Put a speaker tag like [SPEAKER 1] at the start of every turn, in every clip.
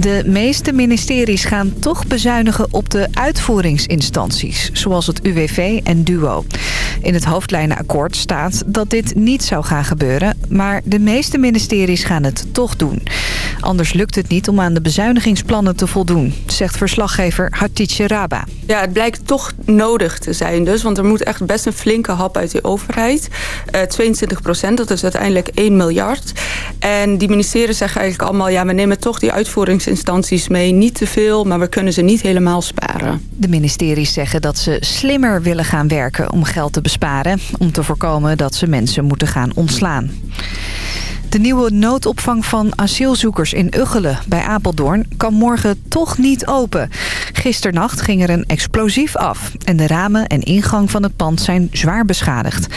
[SPEAKER 1] De meeste ministeries gaan toch bezuinigen op de uitvoeringsinstanties, zoals het UWV en DUO. In het hoofdlijnenakkoord staat dat dit niet zou gaan gebeuren, maar de meeste ministeries gaan het toch doen. Anders lukt het niet om aan de bezuinigingsplannen te voldoen, zegt verslaggever Hatice Raba.
[SPEAKER 2] Ja, het blijkt toch nodig te zijn dus, want er moet echt best een flinke hap uit de overheid. Uh, 22 procent, dat is uiteindelijk 1 miljard. En die ministeries zeggen eigenlijk allemaal, ja, we nemen toch die uitvoeringsinstanties mee. Niet te veel, maar we kunnen ze niet helemaal sparen.
[SPEAKER 1] De ministeries zeggen dat ze slimmer willen gaan werken om geld te besparen... om te voorkomen dat ze mensen moeten gaan ontslaan. De nieuwe noodopvang van asielzoekers in Uggelen bij Apeldoorn kan morgen toch niet open. Gisternacht ging er een explosief af en de ramen en ingang van het pand zijn zwaar beschadigd.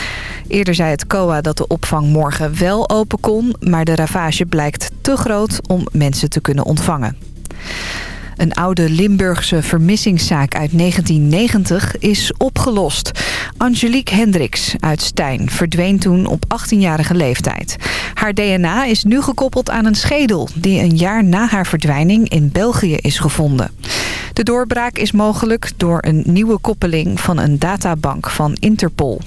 [SPEAKER 1] Eerder zei het COA dat de opvang morgen wel open kon, maar de ravage blijkt te groot om mensen te kunnen ontvangen. Een oude Limburgse vermissingszaak uit 1990 is opgelost. Angelique Hendricks uit Stijn verdween toen op 18-jarige leeftijd. Haar DNA is nu gekoppeld aan een schedel... die een jaar na haar verdwijning in België is gevonden. De doorbraak is mogelijk door een nieuwe koppeling van een databank van Interpol.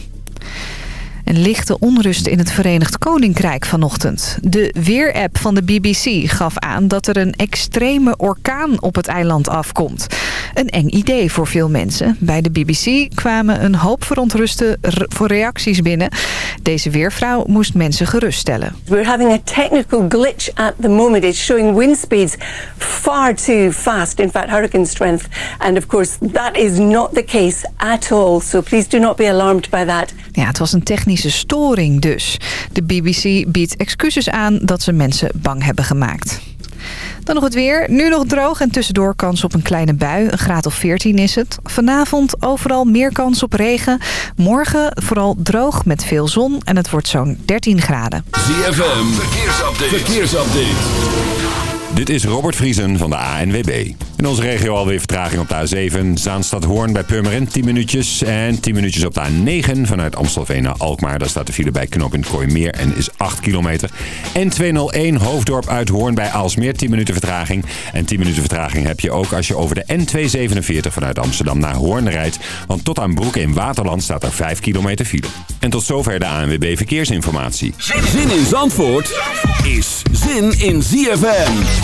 [SPEAKER 1] Een lichte onrust in het Verenigd Koninkrijk vanochtend. De weerapp van de BBC gaf aan dat er een extreme orkaan op het eiland afkomt. Een eng idee voor veel mensen. Bij de BBC kwamen een hoop verontruste voor reacties binnen. Deze weervrouw moest mensen geruststellen.
[SPEAKER 3] We're having a technical glitch at the moment. It's showing wind speeds far too fast. In fact, hurricane strength. And of course, that is not the case at all. So please do not be alarmed by that.
[SPEAKER 1] Ja, het was een storing dus. De BBC biedt excuses aan dat ze mensen bang hebben gemaakt. Dan nog het weer. Nu nog droog en tussendoor kans op een kleine bui. Een graad of 14 is het. Vanavond overal meer kans op regen. Morgen vooral droog met veel zon en het wordt zo'n 13 graden.
[SPEAKER 4] Verkeersupdate. verkeersupdate. Dit is Robert Vriesen van de ANWB. In onze regio alweer vertraging op de A7. Zaanstad Hoorn bij Purmerend 10 minuutjes. En 10 minuutjes op de A9 vanuit Amstelveen naar Alkmaar. Daar staat de file bij knooppunt Kooimeer en is 8 kilometer. En 201 Hoofddorp uit Hoorn bij Aalsmeer 10 minuten vertraging. En 10 minuten vertraging heb je ook als je over de N247 vanuit Amsterdam naar Hoorn rijdt. Want tot aan Broek in Waterland staat er 5 kilometer file. En tot zover de ANWB Verkeersinformatie.
[SPEAKER 5] Zin in Zandvoort is zin in ZFM.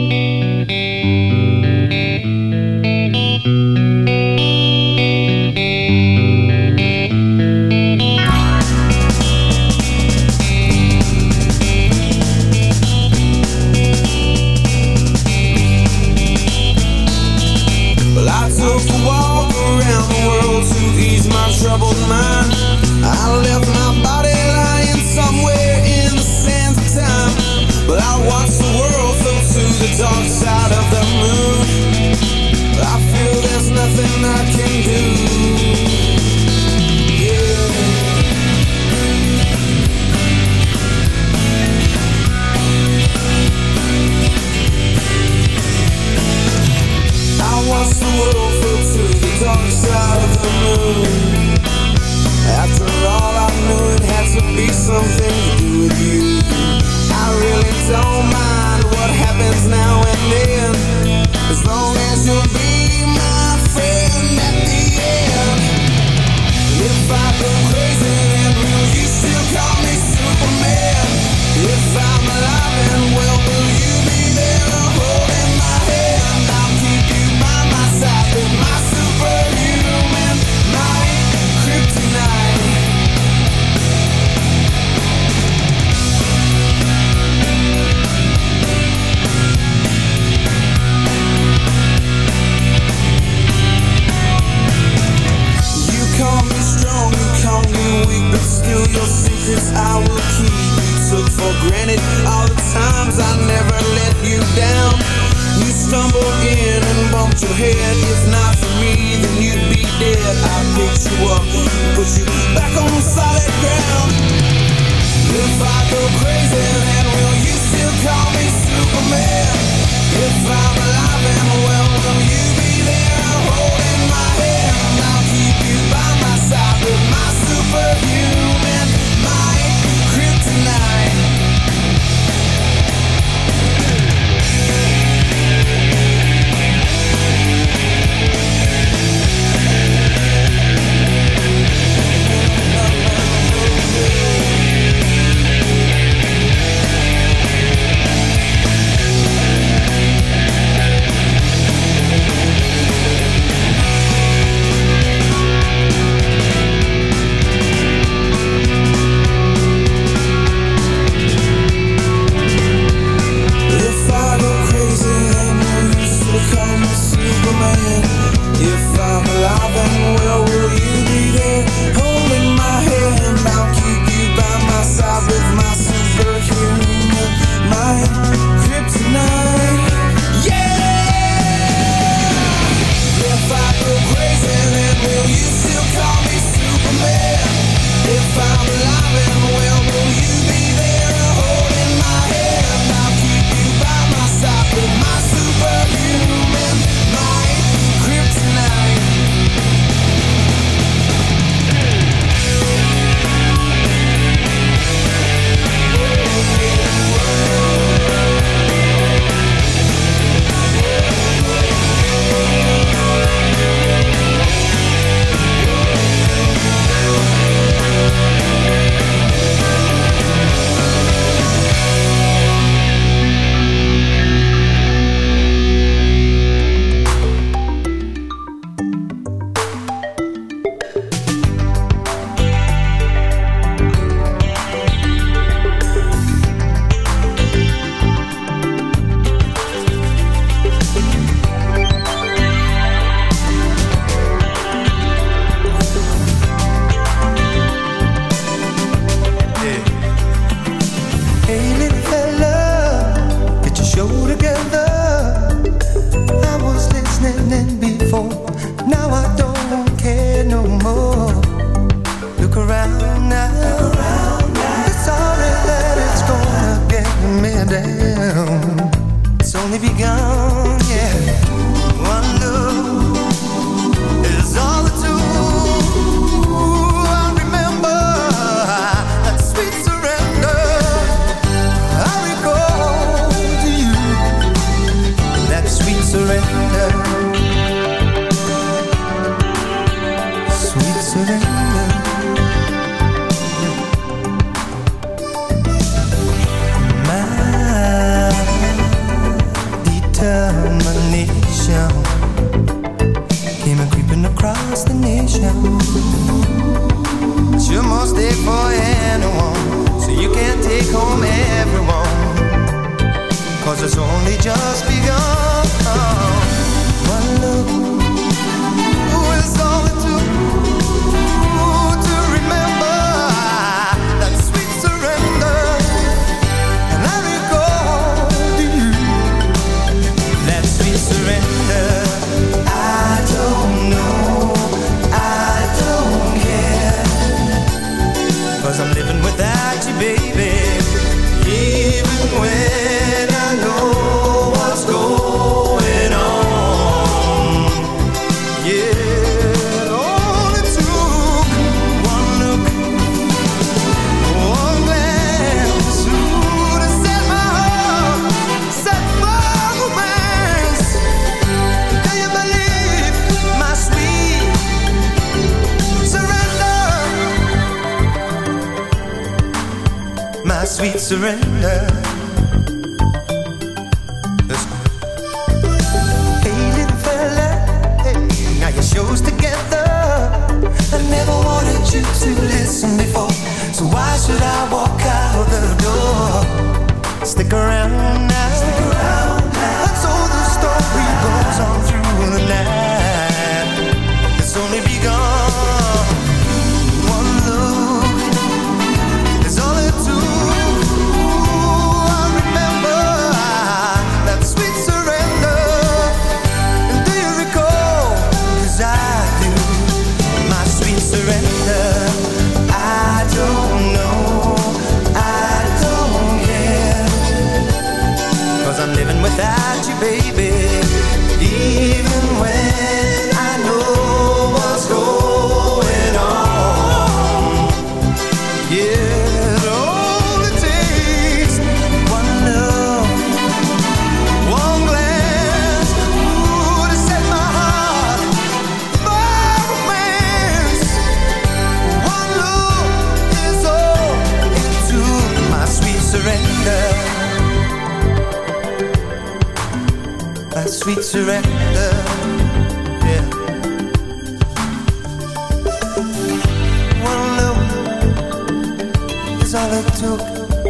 [SPEAKER 5] Took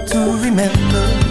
[SPEAKER 6] to remember.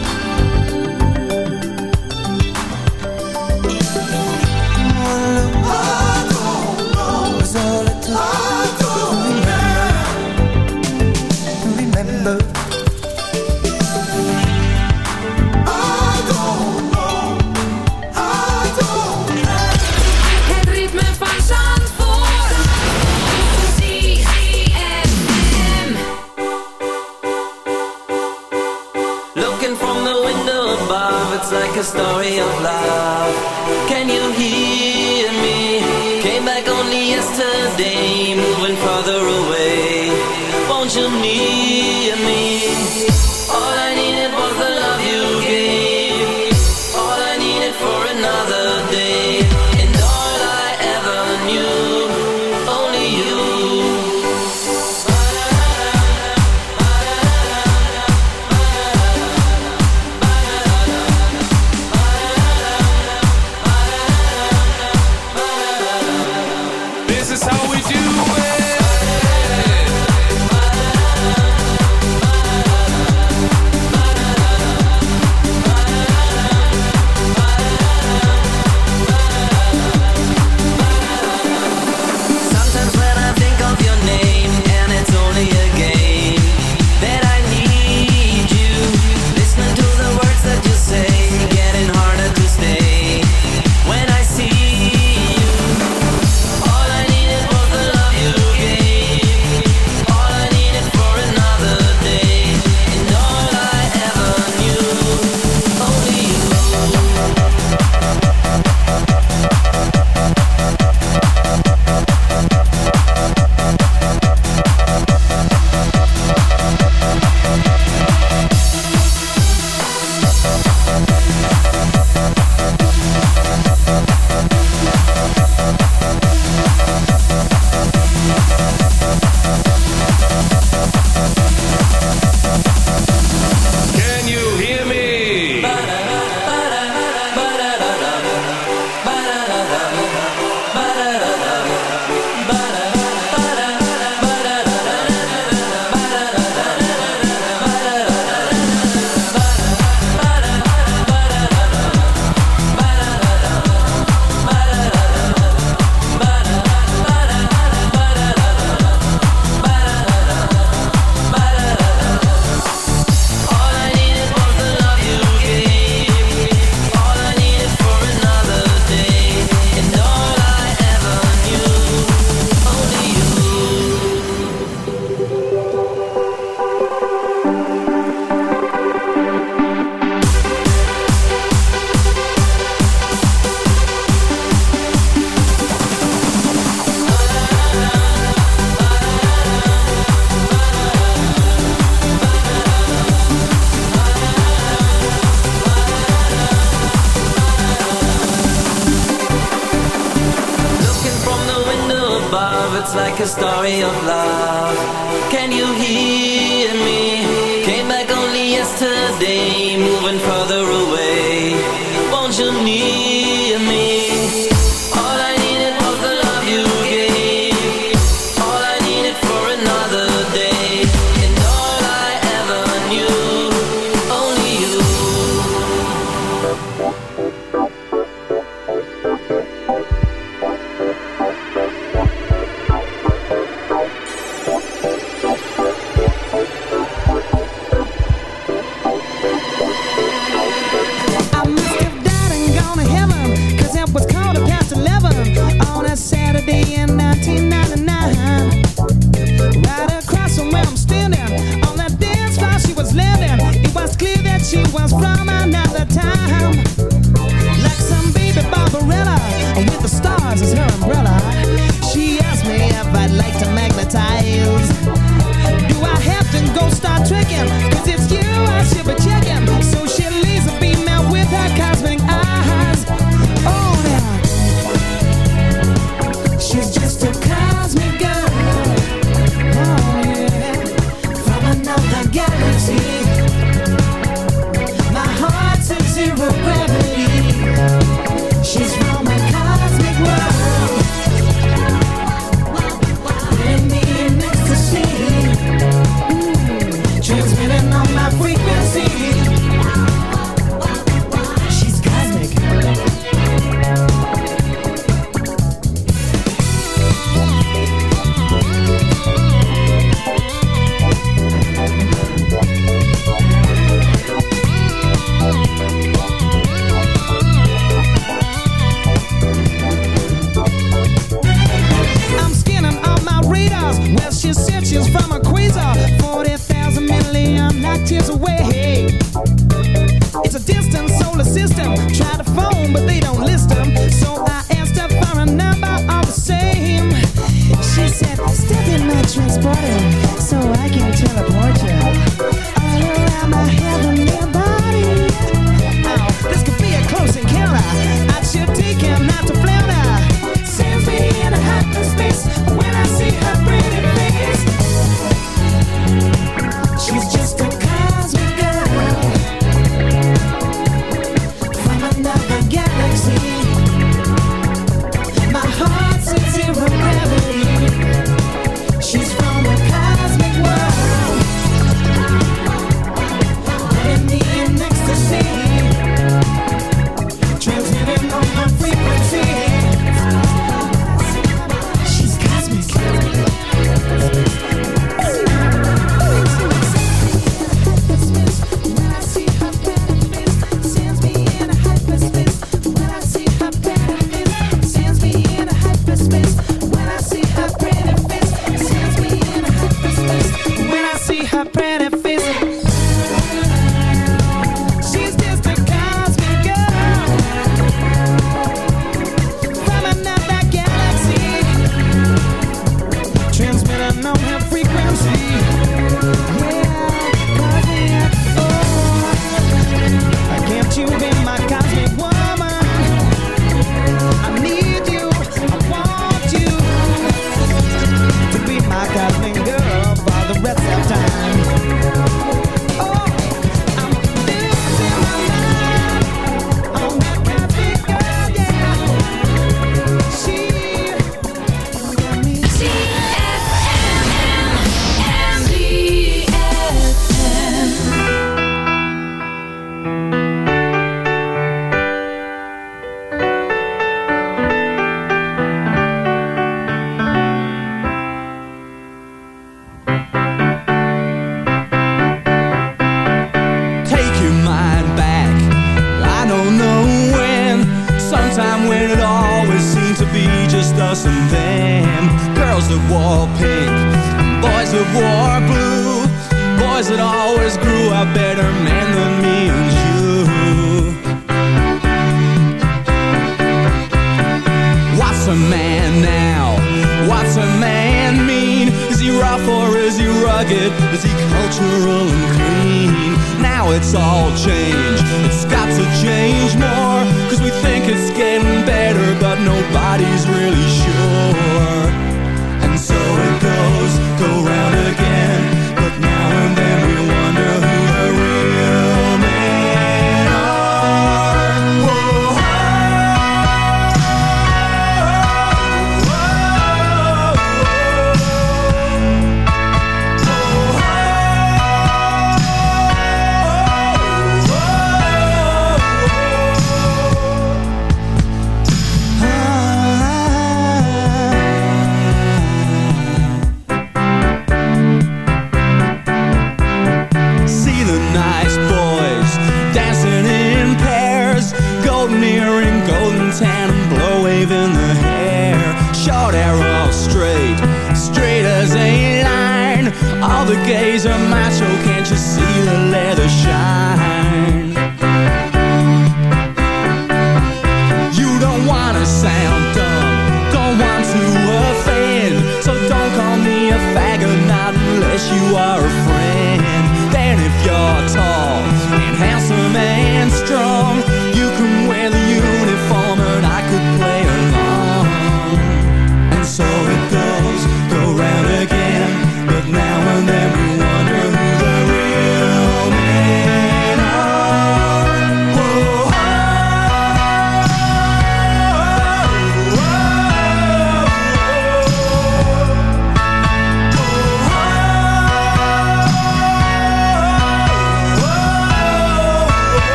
[SPEAKER 7] rugged? Is he cultural and clean? Now it's all changed. It's got to change more. Cause we think it's getting better, but nobody's really sure.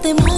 [SPEAKER 8] 때 뭐.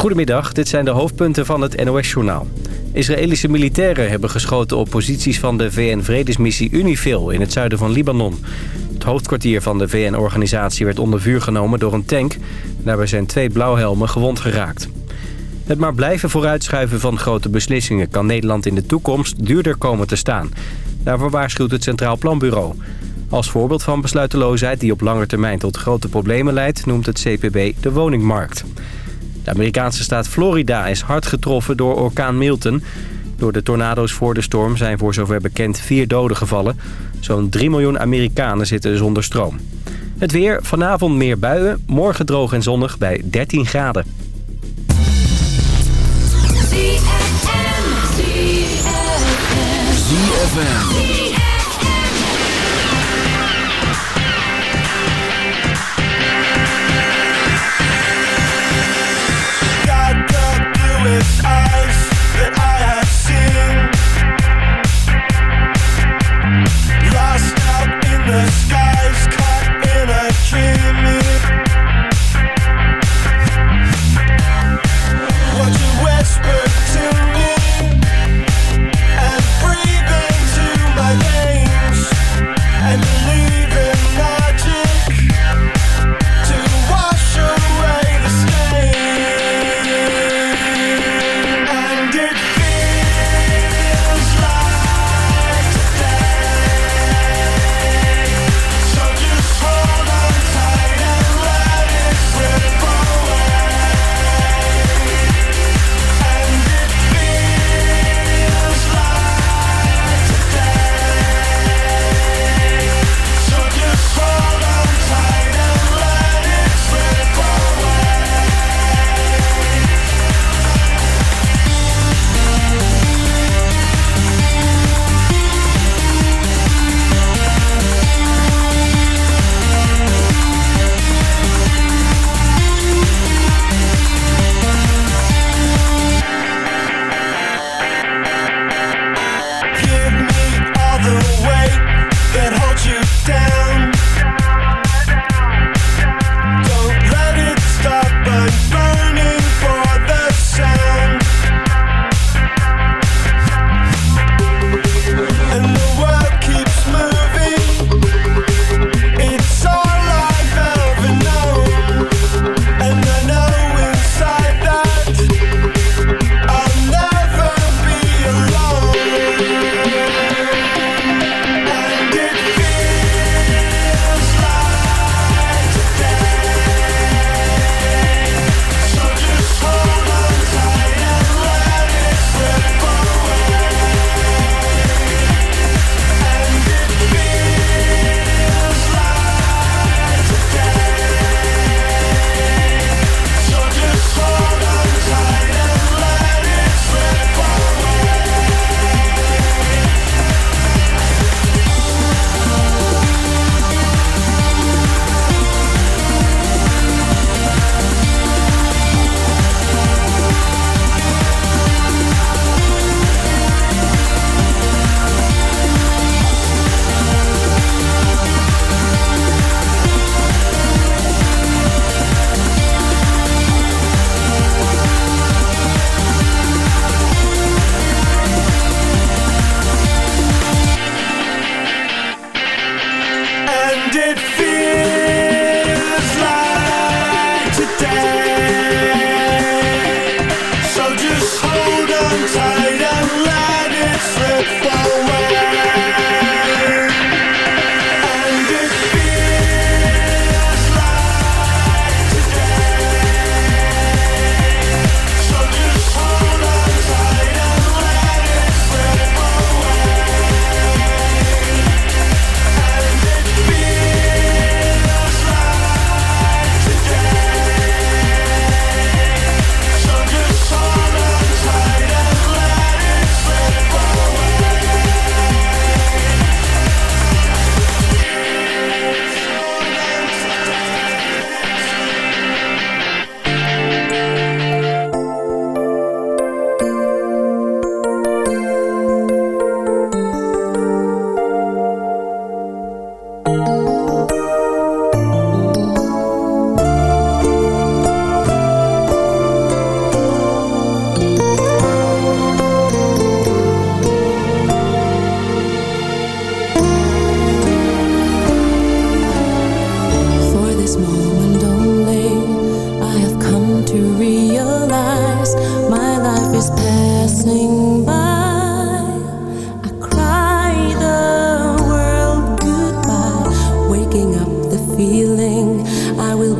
[SPEAKER 9] Goedemiddag, dit zijn de hoofdpunten van het NOS-journaal. Israëlische militairen hebben geschoten op posities van de VN-vredesmissie UNIFIL in het zuiden van Libanon. Het hoofdkwartier van de VN-organisatie werd onder vuur genomen door een tank. Daarbij zijn twee blauwhelmen gewond geraakt. Het maar blijven vooruitschuiven van grote beslissingen kan Nederland in de toekomst duurder komen te staan. Daarvoor waarschuwt het Centraal Planbureau. Als voorbeeld van besluiteloosheid die op lange termijn tot grote problemen leidt... noemt het CPB de woningmarkt. De Amerikaanse staat Florida is hard getroffen door orkaan Milton. Door de tornado's voor de storm zijn voor zover bekend vier doden gevallen. Zo'n 3 miljoen Amerikanen zitten zonder stroom. Het weer, vanavond meer buien, morgen droog en zonnig bij 13 graden.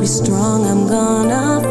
[SPEAKER 10] Be strong. I'm gonna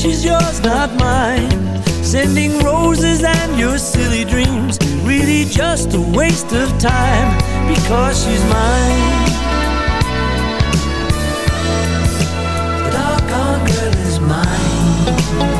[SPEAKER 11] She's yours, not mine. Sending roses and your silly dreams, really just a waste of time because she's mine. The doggone girl is mine.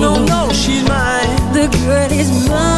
[SPEAKER 11] No, no, she's mine.
[SPEAKER 12] The girl is mine.